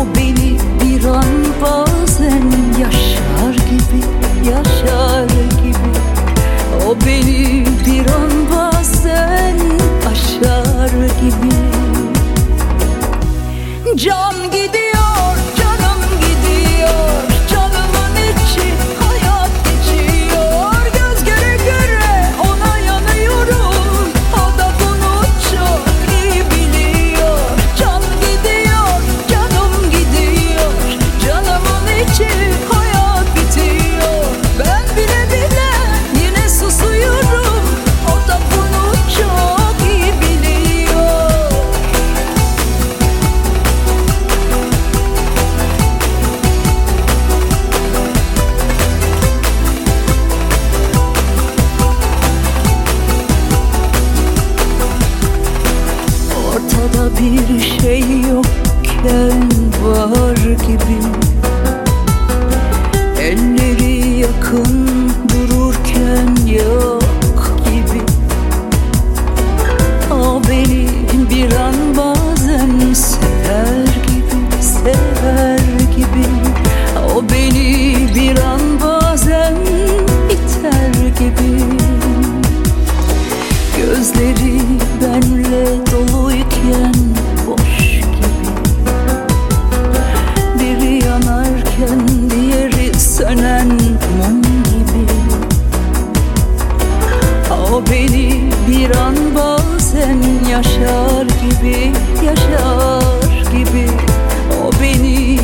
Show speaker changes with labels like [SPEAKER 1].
[SPEAKER 1] O beni bir an bazen yaşar gibi Yaşar gibi. O beni bir an bazen aşar gibi. Can bir şey yokken var gibi. Elleri yakın dururken yok gibi. O beni bir an bazen sever gibi Sever gibi. O beni bir an bazen iter gibi. Gözleri bir an bazen yaşar gibi Yaşar gibi. O beni